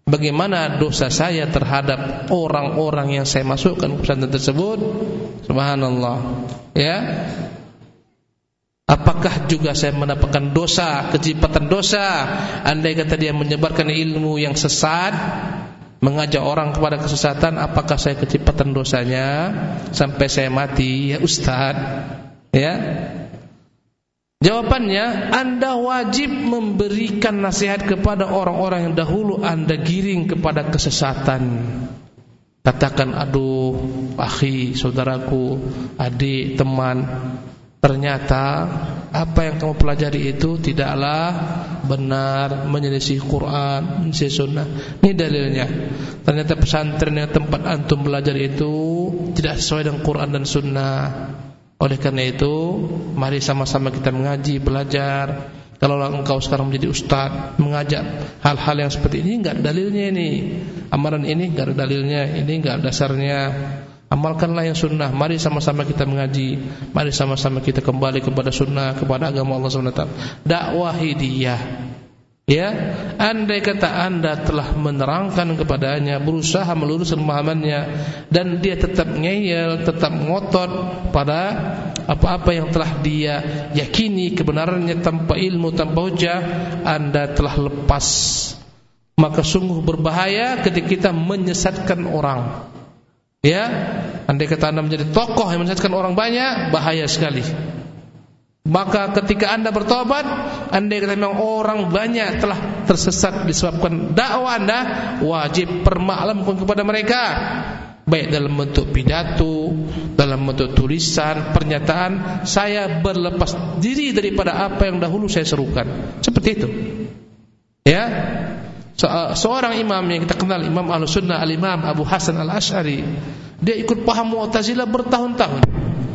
[SPEAKER 1] Bagaimana dosa saya terhadap orang-orang yang saya masukkan ke pesantren tersebut? Subhanallah. Ya. Apakah juga saya mendapatkan dosa, kecipatan dosa? Andai kata dia menyebarkan ilmu yang sesat Mengajak orang kepada kesesatan Apakah saya kecipatan dosanya? Sampai saya mati Ya Ustaz. Ya Jawabannya, Anda wajib memberikan nasihat kepada orang-orang yang dahulu Anda giring kepada kesesatan. Katakan, aduh, akhi, saudaraku, adik, teman, ternyata apa yang kamu pelajari itu tidaklah benar menyelisih Quran, menyelisih sunnah. Ini dalilnya. Ternyata pesantren yang tempat antum belajar itu tidak sesuai dengan Quran dan sunnah. Oleh karena itu, mari sama-sama kita mengaji, belajar. Kalau engkau sekarang menjadi ustaz, mengajak hal-hal yang seperti ini enggak dalilnya ini. Amaran ini enggak ada dalilnya, ini enggak dasarnya. Amalkanlah yang sunnah. Mari sama-sama kita mengaji. Mari sama-sama kita kembali kepada sunnah, kepada agama Allah SWT. Dakwahi dia. Ya, andai kata anda telah menerangkan kepadanya, berusaha meluruskan pemahamannya, dan dia tetap ngeyel, tetap ngotot pada apa-apa yang telah dia yakini kebenarannya tanpa ilmu, tanpa hujah, anda telah lepas. Maka sungguh berbahaya ketika kita menyesatkan orang. Ya, andai kata anda menjadi tokoh yang menyesatkan orang banyak, bahaya sekali. Maka ketika anda bertobat Anda kata memang orang banyak telah tersesat disebabkan dakwah anda Wajib permaklamkan kepada mereka. Baik dalam bentuk pidato Dalam bentuk tulisan, pernyataan Saya berlepas diri daripada apa yang dahulu saya serukan. Seperti itu. Ya? Seorang imam yang kita kenal Imam Al-Sunnah Al-Imam Abu Hasan Al-Ash'ari Dia ikut paham Mu'tazilah bertahun-tahun.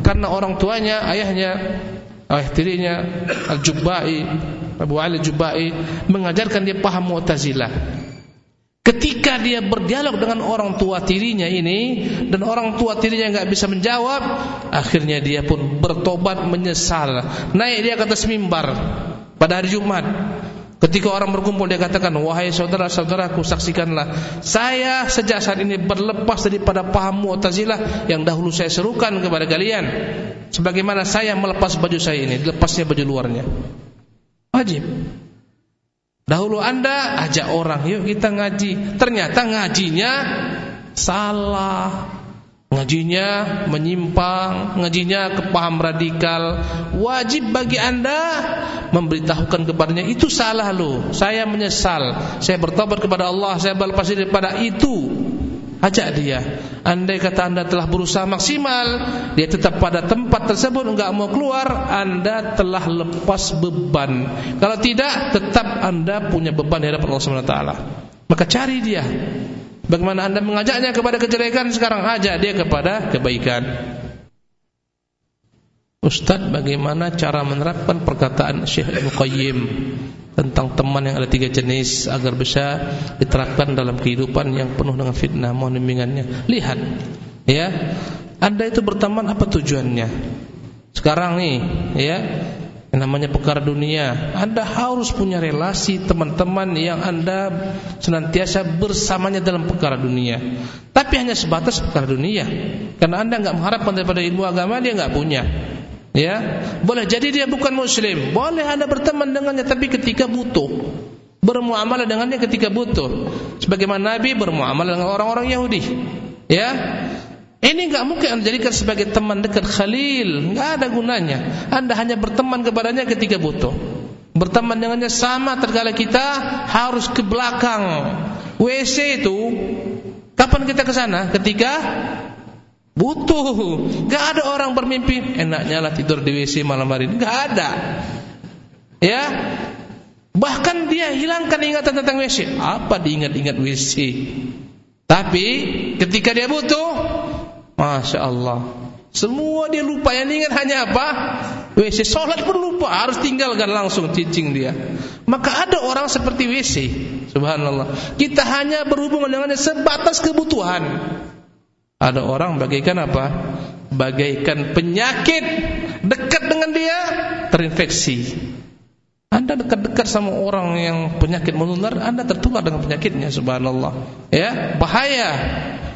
[SPEAKER 1] Karena orang tuanya, ayahnya ayah tirinya Al-Jubba'i Abu Ali Al-Jubba'i mengajarkan dia paham Mu'tazilah. Ketika dia berdialog dengan orang tua tirinya ini dan orang tua tirinya enggak bisa menjawab akhirnya dia pun bertobat menyesal. Naik dia ke atas mimbar pada hari Jumat Ketika orang berkumpul dia katakan Wahai saudara-saudaraku saksikanlah. Saya sejak saat ini berlepas daripada paham mu'tazilah Yang dahulu saya serukan kepada kalian. Sebagaimana saya melepas baju saya ini Lepasnya baju luarnya. Wajib. Dahulu anda ajak orang Yuk kita ngaji. Ternyata ngajinya Salah Ngajinya menyimpang, ngajinya ke paham radikal. Wajib bagi anda memberitahukan kepadanya itu salah lo. Saya menyesal. Saya bertobat kepada Allah. Saya berlepas diri daripada itu. Ajak dia. Andai kata anda telah berusaha maksimal, dia tetap pada tempat tersebut enggak mau keluar, anda telah lepas beban. Kalau tidak, tetap anda punya beban di hadapan Allah taala. Maka cari dia. Bagaimana anda mengajaknya kepada kejelekan Sekarang? Ajak dia kepada kebaikan. Ustaz bagaimana cara menerapkan perkataan Syekh Ibn Qayyim Tentang teman yang ada tiga jenis Agar bisa diterapkan dalam kehidupan yang penuh dengan fitnah? Mohon bimbingannya. Lihat ya. Anda itu berteman apa tujuannya? Sekarang nih ya yang namanya perkara dunia. Anda harus punya relasi teman-teman yang Anda senantiasa bersamanya dalam perkara dunia. Tapi hanya sebatas perkara dunia. Karena Anda enggak mengharapkan daripada ilmu agama Dia enggak punya. Ya, Boleh jadi dia bukan muslim. Boleh Anda berteman dengannya Tapi ketika butuh. Bermuamalah dengannya ketika butuh. Sebagaimana Nabi bermuamalah dengan orang-orang Yahudi. Ya ini enggak mungkin anda jadikan sebagai teman dekat khalil, enggak ada gunanya. Anda hanya berteman kepadanya ketika butuh. Berteman dengannya sama terkala kita harus ke belakang. WC itu kapan kita ke sana? Ketika butuh. Enggak ada orang bermimpi enaknya lah tidur di WC malam hari. Enggak ada. Ya. Bahkan dia hilangkan ingatan tentang WC. Apa diingat-ingat WC? Tapi ketika dia butuh Masya Allah. Semua dia lupa. Yang ingat hanya apa? WC Solat pun lupa. Harus tinggalkan langsung cicing dia. Maka ada orang seperti WC Subhanallah. Kita hanya berhubungan dengannya Sebatas kebutuhan. Ada orang bagaikan apa? Bagaikan penyakit Dekat dengan dia Terinfeksi. Anda dekat-dekat sama orang yang penyakit menular, Anda tertular dengan penyakitnya subhanallah. Ya, bahaya.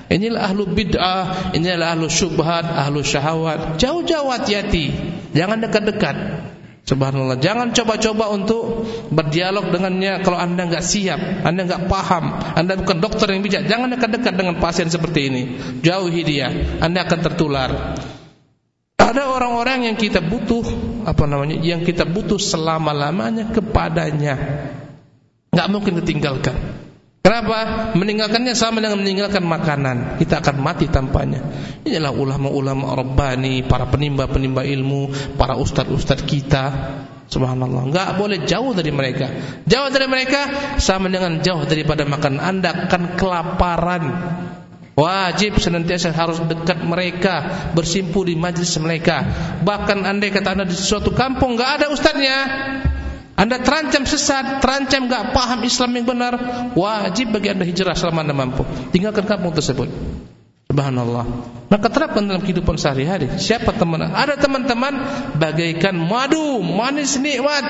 [SPEAKER 1] Inilah ahlu bid'ah, inilah ahlu syubhat, ahlu syahwat. Jauh-jauh hati-hati. Jangan dekat-dekat. Subhanallah. Jangan coba-coba untuk berdialog dengannya kalau Anda enggak siap, Anda enggak paham, Anda bukan dokter yang bijak. Jangan dekat-dekat dengan pasien seperti ini. Jauhi dia. Anda akan tertular. Ada orang-orang yang kita butuh apa namanya? Yang kita butuh selama-lamanya kepadanya. Enggak mungkin ditinggalkan. Kenapa? Meninggalkannya sama dengan meninggalkan makanan. Kita akan mati tanpanya. Inilah ulama-ulama rabbani, para penimba-penimba ilmu, para ustaz-ustaz kita. Subhanallah. Enggak boleh jauh dari mereka. Jauh dari mereka sama dengan jauh daripada makan. Anda akan kelaparan. Wajib senantiasa harus dekat mereka, bersimpu di majlis mereka. Bahkan andai kata Anda di suatu kampung enggak ada ustaznya, anda terancam sesat, terancam enggak paham Islam yang benar, wajib bagi Anda hijrah selama Anda mampu. Tinggalkan kampung tersebut. Subhanallah. Maka terapkan dalam kehidupan sehari-hari. Siapa teman? Ada teman-teman bagaikan madu, manis nikmat.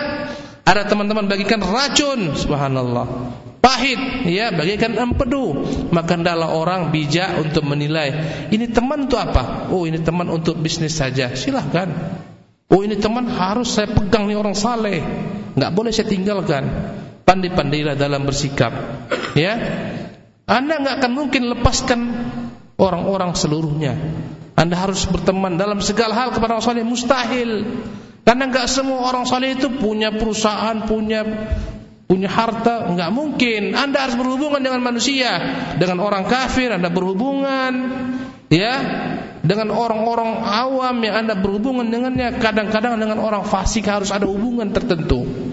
[SPEAKER 1] Ada teman-teman bagikan racun. Subhanallah. Pahit, ya, bagaikan empedu. Maka hendaklah orang bijak untuk menilai. Ini teman untuk apa? Oh, ini teman untuk bisnis saja. Silahkan. Oh, ini teman harus saya pegang nih orang saleh nggak boleh saya tinggalkan. Pandai-pandailah dalam bersikap. Ya, anda nggak akan mungkin lepaskan orang-orang seluruhnya. Anda harus berteman dalam segala hal kepada orang saleh mustahil. Karena nggak semua orang saleh itu punya perusahaan, punya punya harta, nggak mungkin. Anda harus berhubungan dengan manusia, dengan orang kafir Anda berhubungan, ya, dengan orang-orang awam yang Anda berhubungan dengannya, kadang-kadang dengan orang fasik harus ada hubungan tertentu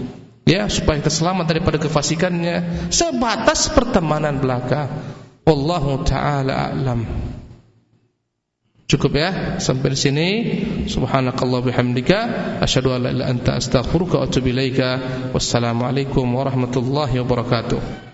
[SPEAKER 1] ya supaya kita selamat daripada kefasikannya sebatas pertemanan belaka. Wallahu taala a'lam. Cukup ya sampai di sini. Subhanakallah bihamdika. Asyhadu an la ilaha illa anta astaghfiruka wa atubu ilaika. Wassalamu alaikum warahmatullahi wabarakatuh